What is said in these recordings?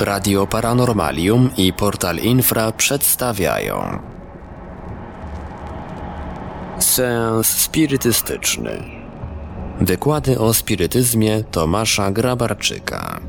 Radio Paranormalium i Portal Infra przedstawiają. Seans spirytystyczny. Wykłady o spirytyzmie Tomasza Grabarczyka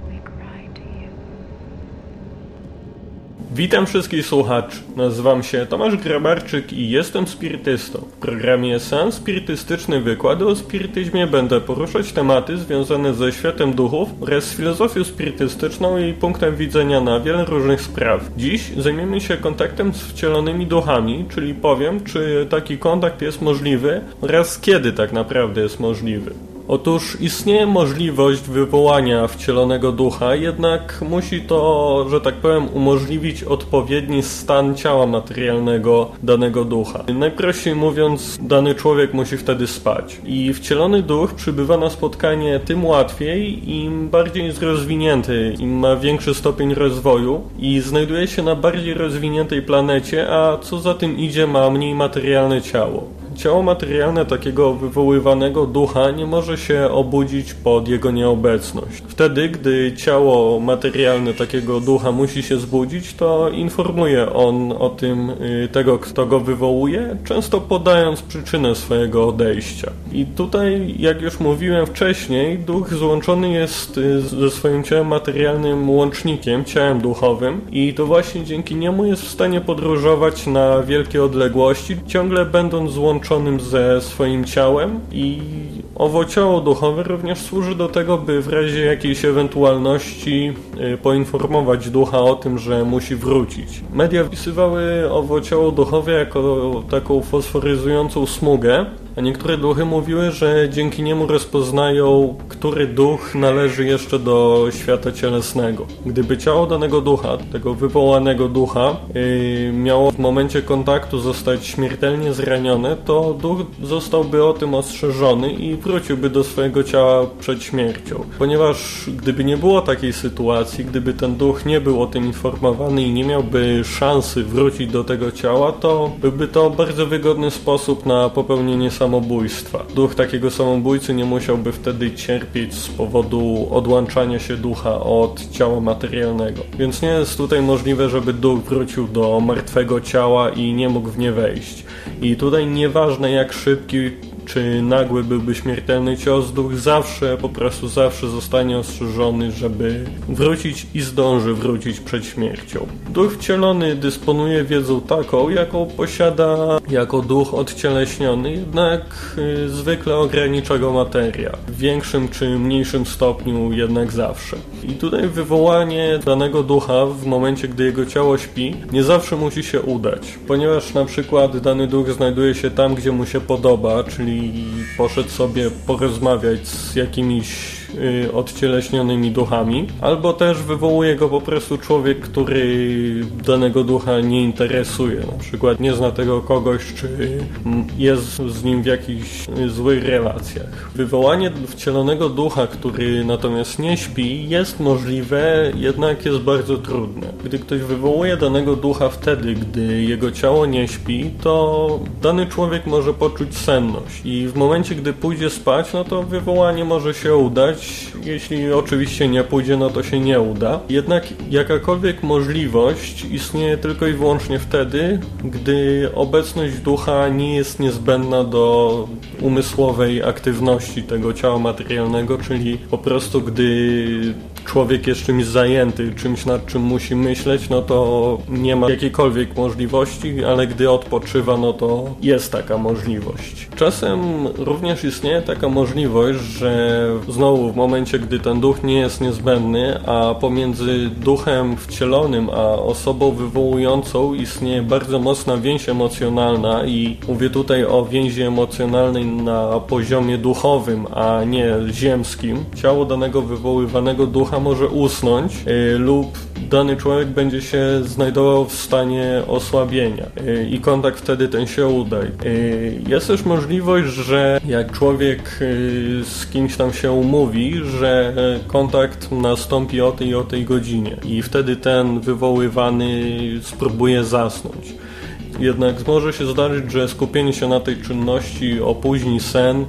Witam wszystkich słuchaczy. Nazywam się Tomasz Grabarczyk i jestem spirytystą. W programie Seans Spirytystyczny Wykłady o spirytyzmie będę poruszać tematy związane ze światem duchów oraz z filozofią spirytystyczną i punktem widzenia na wiele różnych spraw. Dziś zajmiemy się kontaktem z wcielonymi duchami, czyli powiem, czy taki kontakt jest możliwy oraz kiedy tak naprawdę jest możliwy. Otóż istnieje możliwość wywołania wcielonego ducha, jednak musi to, że tak powiem, umożliwić odpowiedni stan ciała materialnego danego ducha. Najprościej mówiąc, dany człowiek musi wtedy spać. I wcielony duch przybywa na spotkanie tym łatwiej, im bardziej jest rozwinięty, im ma większy stopień rozwoju i znajduje się na bardziej rozwiniętej planecie, a co za tym idzie, ma mniej materialne ciało. Ciało materialne takiego wywoływanego ducha nie może się obudzić pod jego nieobecność. Wtedy, gdy ciało materialne takiego ducha musi się zbudzić, to informuje on o tym y, tego, kto go wywołuje, często podając przyczynę swojego odejścia. I tutaj, jak już mówiłem wcześniej, duch złączony jest y, ze swoim ciałem materialnym łącznikiem, ciałem duchowym i to właśnie dzięki niemu jest w stanie podróżować na wielkie odległości, ciągle będąc złączony ze swoim ciałem i owo ciało duchowe również służy do tego, by w razie jakiejś ewentualności y, poinformować ducha o tym, że musi wrócić. Media wpisywały owo ciało duchowe jako taką fosforyzującą smugę, a niektóre duchy mówiły, że dzięki niemu rozpoznają, który duch należy jeszcze do świata cielesnego. Gdyby ciało danego ducha, tego wywołanego ducha, yy, miało w momencie kontaktu zostać śmiertelnie zranione, to duch zostałby o tym ostrzeżony i wróciłby do swojego ciała przed śmiercią. Ponieważ gdyby nie było takiej sytuacji, gdyby ten duch nie był o tym informowany i nie miałby szansy wrócić do tego ciała, to byłby to bardzo wygodny sposób na popełnienie samobójstwa. Duch takiego samobójcy nie musiałby wtedy cierpieć z powodu odłączania się ducha od ciała materialnego. Więc nie jest tutaj możliwe, żeby duch wrócił do martwego ciała i nie mógł w nie wejść. I tutaj nieważne jak szybki czy nagły byłby śmiertelny cios, duch zawsze, po prostu zawsze zostanie ostrzeżony, żeby wrócić i zdąży wrócić przed śmiercią. Duch wcielony dysponuje wiedzą taką, jaką posiada jako duch odcieleśniony, jednak y, zwykle ogranicza go materia. W większym czy mniejszym stopniu jednak zawsze. I tutaj wywołanie danego ducha w momencie, gdy jego ciało śpi, nie zawsze musi się udać, ponieważ na przykład dany duch znajduje się tam, gdzie mu się podoba, czyli i poszedł sobie porozmawiać z jakimiś odcieleśnionymi duchami, albo też wywołuje go po prostu człowiek, który danego ducha nie interesuje. Na przykład nie zna tego kogoś, czy jest z nim w jakichś złych relacjach. Wywołanie wcielonego ducha, który natomiast nie śpi, jest możliwe, jednak jest bardzo trudne. Gdy ktoś wywołuje danego ducha wtedy, gdy jego ciało nie śpi, to dany człowiek może poczuć senność i w momencie, gdy pójdzie spać, no to wywołanie może się udać, jeśli oczywiście nie pójdzie, no to się nie uda. Jednak jakakolwiek możliwość istnieje tylko i wyłącznie wtedy, gdy obecność ducha nie jest niezbędna do umysłowej aktywności tego ciała materialnego, czyli po prostu gdy człowiek jest czymś zajęty, czymś nad czym musi myśleć, no to nie ma jakiejkolwiek możliwości, ale gdy odpoczywa, no to jest taka możliwość. Czasem również istnieje taka możliwość, że znowu w momencie, gdy ten duch nie jest niezbędny, a pomiędzy duchem wcielonym a osobą wywołującą istnieje bardzo mocna więź emocjonalna i mówię tutaj o więzi emocjonalnej na poziomie duchowym, a nie ziemskim. Ciało danego wywoływanego ducha może usnąć yy, lub dany człowiek będzie się znajdował w stanie osłabienia yy, i kontakt wtedy ten się uda. Yy, jest też możliwość, że jak człowiek z kimś tam się umówi, że kontakt nastąpi o tej i o tej godzinie i wtedy ten wywoływany spróbuje zasnąć. Jednak może się zdarzyć, że skupienie się na tej czynności opóźni sen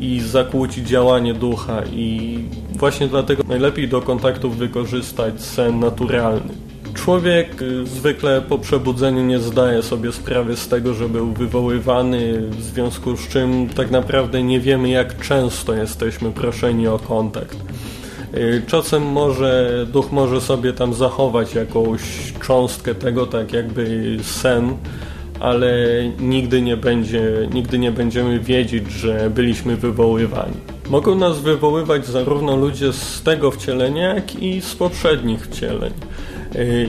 i zakłóci działanie ducha i właśnie dlatego najlepiej do kontaktów wykorzystać sen naturalny. Człowiek y, zwykle po przebudzeniu nie zdaje sobie sprawy z tego, że był wywoływany, w związku z czym tak naprawdę nie wiemy, jak często jesteśmy proszeni o kontakt. Y, czasem może duch może sobie tam zachować jakąś cząstkę tego, tak jakby sen, ale nigdy nie, będzie, nigdy nie będziemy wiedzieć, że byliśmy wywoływani. Mogą nas wywoływać zarówno ludzie z tego wcielenia, jak i z poprzednich wcieleń.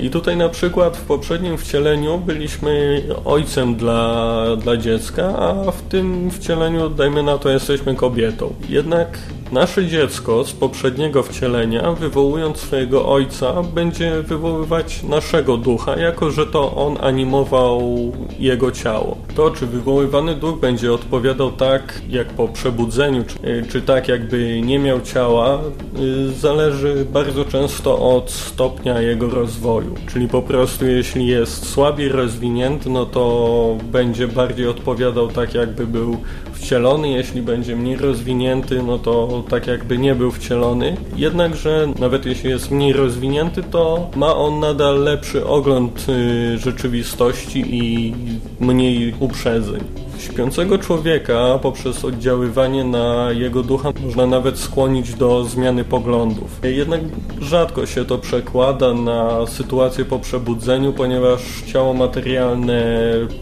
I tutaj na przykład w poprzednim wcieleniu byliśmy ojcem dla, dla dziecka, a w tym wcieleniu, dajmy na to, jesteśmy kobietą. Jednak Nasze dziecko z poprzedniego wcielenia, wywołując swojego ojca, będzie wywoływać naszego ducha, jako że to on animował jego ciało. To, czy wywoływany duch będzie odpowiadał tak, jak po przebudzeniu, czy, czy tak, jakby nie miał ciała, y, zależy bardzo często od stopnia jego rozwoju. Czyli po prostu, jeśli jest słabiej rozwinięty, no to będzie bardziej odpowiadał tak, jakby był wcielony, jeśli będzie mniej rozwinięty, no to tak jakby nie był wcielony. Jednakże nawet jeśli jest mniej rozwinięty, to ma on nadal lepszy ogląd y, rzeczywistości i mniej uprzedzeń. Śpiącego człowieka poprzez oddziaływanie na jego ducha można nawet skłonić do zmiany poglądów. Jednak rzadko się to przekłada na sytuację po przebudzeniu, ponieważ ciało materialne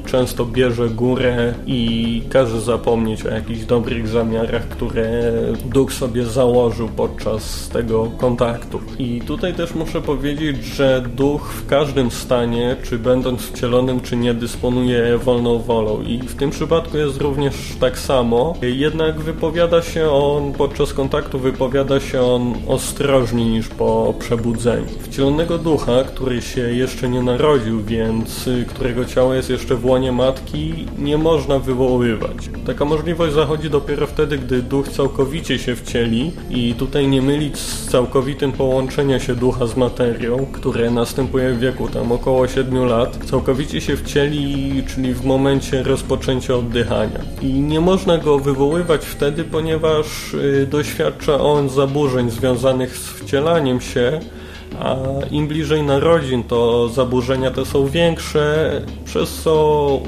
często bierze górę i każe zapomnieć o jakichś dobrych zamiarach, które duch sobie założył podczas tego kontaktu. I tutaj też muszę powiedzieć, że duch w każdym stanie, czy będąc wcielonym, czy nie, dysponuje wolną wolą i w tym przypadku przypadku jest również tak samo, jednak wypowiada się on, podczas kontaktu wypowiada się on ostrożniej niż po przebudzeniu. Wcielonego ducha, który się jeszcze nie narodził, więc y, którego ciało jest jeszcze w łonie matki, nie można wywoływać. Taka możliwość zachodzi dopiero wtedy, gdy duch całkowicie się wcieli i tutaj nie mylić z całkowitym połączeniem się ducha z materią, które następuje w wieku tam około 7 lat. Całkowicie się wcieli, czyli w momencie rozpoczęcia oddychania. I nie można go wywoływać wtedy, ponieważ y, doświadcza on zaburzeń związanych z wcielaniem się, a im bliżej narodzin to zaburzenia te są większe, przez co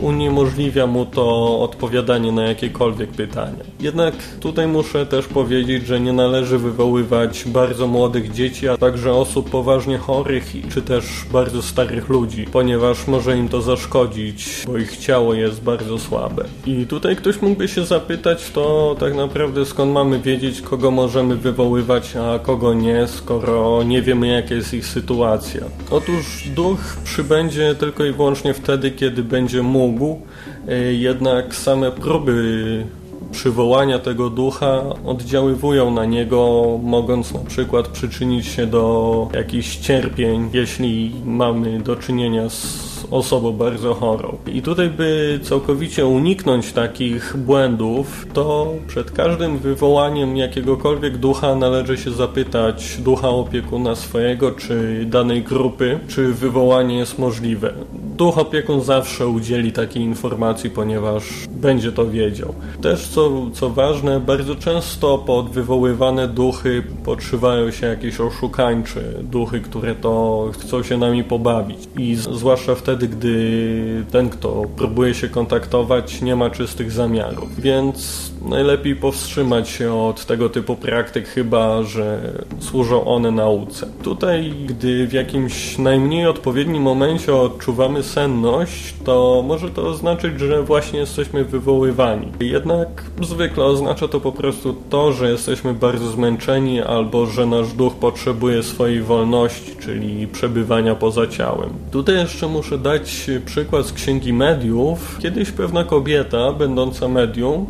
uniemożliwia mu to odpowiadanie na jakiekolwiek pytania. Jednak tutaj muszę też powiedzieć, że nie należy wywoływać bardzo młodych dzieci, a także osób poważnie chorych czy też bardzo starych ludzi, ponieważ może im to zaszkodzić, bo ich ciało jest bardzo słabe. I tutaj ktoś mógłby się zapytać, to tak naprawdę skąd mamy wiedzieć, kogo możemy wywoływać, a kogo nie, skoro nie wiemy jakie jest ich sytuacja. Otóż duch przybędzie tylko i wyłącznie wtedy, kiedy będzie mógł, e, jednak same próby przywołania tego ducha oddziaływują na niego, mogąc na przykład przyczynić się do jakichś cierpień, jeśli mamy do czynienia z osobą bardzo chorą. I tutaj, by całkowicie uniknąć takich błędów, to przed każdym wywołaniem jakiegokolwiek ducha należy się zapytać ducha opiekuna swojego czy danej grupy, czy wywołanie jest możliwe. Duch opiekun zawsze udzieli takiej informacji, ponieważ będzie to wiedział. Też co, co ważne, bardzo często pod wywoływane duchy podszywają się jakieś oszukańcze duchy, które to chcą się nami pobawić. I zwłaszcza wtedy, gdy ten, kto próbuje się kontaktować, nie ma czystych zamiarów. Więc najlepiej powstrzymać się od tego typu praktyk, chyba że służą one nauce. Tutaj, gdy w jakimś najmniej odpowiednim momencie odczuwamy senność, to może to oznaczać, że właśnie jesteśmy wywoływani. Jednak zwykle oznacza to po prostu to, że jesteśmy bardzo zmęczeni albo że nasz duch potrzebuje swojej wolności, czyli przebywania poza ciałem. Tutaj jeszcze muszę dać przykład z Księgi Mediów. Kiedyś pewna kobieta, będąca medium,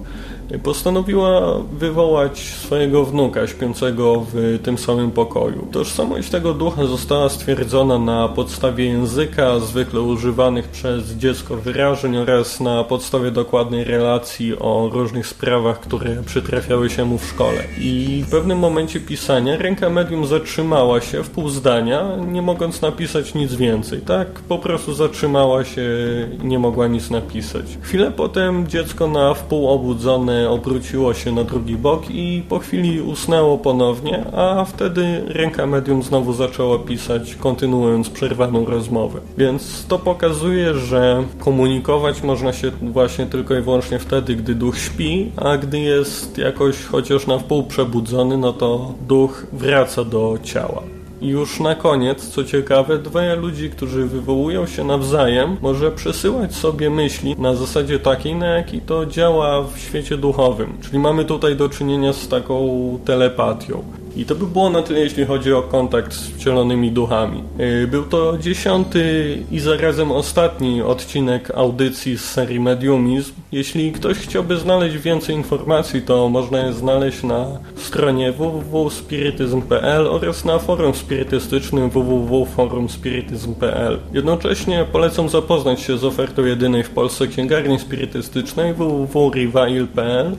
postanowiła wywołać swojego wnuka śpiącego w tym samym pokoju. Tożsamość tego ducha została stwierdzona na podstawie języka zwykle używanych przez dziecko wyrażeń oraz na podstawie dokładnej relacji o różnych sprawach, które przytrafiały się mu w szkole. I w pewnym momencie pisania ręka medium zatrzymała się w pół zdania, nie mogąc napisać nic więcej. Tak po prostu zatrzymała się nie mogła nic napisać. Chwilę potem dziecko na wpół obudzone obróciło się na drugi bok i po chwili usnęło ponownie, a wtedy ręka medium znowu zaczęła pisać, kontynuując przerwaną rozmowę. Więc to pokazuje, że komunikować można się właśnie tylko i wyłącznie wtedy, gdy duch śpi, a gdy jest jakoś chociaż na wpół przebudzony, no to duch wraca do ciała. Już na koniec, co ciekawe, dwoje ludzi, którzy wywołują się nawzajem, może przesyłać sobie myśli na zasadzie takiej, na jakiej to działa w świecie duchowym. Czyli mamy tutaj do czynienia z taką telepatią. I to by było na tyle, jeśli chodzi o kontakt z wcielonymi duchami. Yy, Był to dziesiąty i zarazem ostatni odcinek audycji z serii Mediumizm. Jeśli ktoś chciałby znaleźć więcej informacji, to można je znaleźć na stronie www.spirityzm.pl oraz na forum spirytystycznym www.forumspirityzm.pl. Jednocześnie polecam zapoznać się z ofertą jedynej w Polsce księgarni spirytystycznej www.revail.pl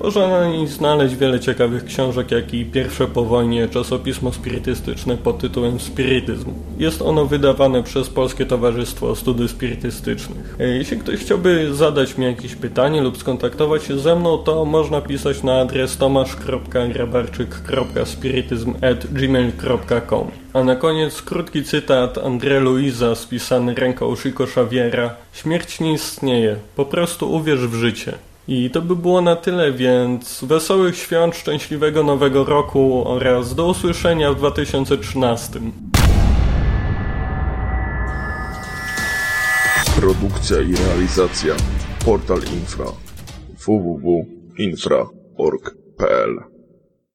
można znaleźć wiele ciekawych książek, jak i pierwsze po wojnie czasopismo spirytystyczne pod tytułem Spirytyzm. Jest ono wydawane przez Polskie Towarzystwo Studiów Spirytystycznych. E, Jeśli ktoś chciałby zadać mi jakieś pytanie lub skontaktować się ze mną, to można pisać na adres tomasz.grabarczyk.spirytyzm.gmail.com A na koniec krótki cytat André Luisa spisany ręką Chico Xaviera. Śmierć nie istnieje, po prostu uwierz w życie. I to by było na tyle, więc wesołych świąt, szczęśliwego nowego roku oraz do usłyszenia w 2013. Produkcja i realizacja Portal Infra www.infra.org.pl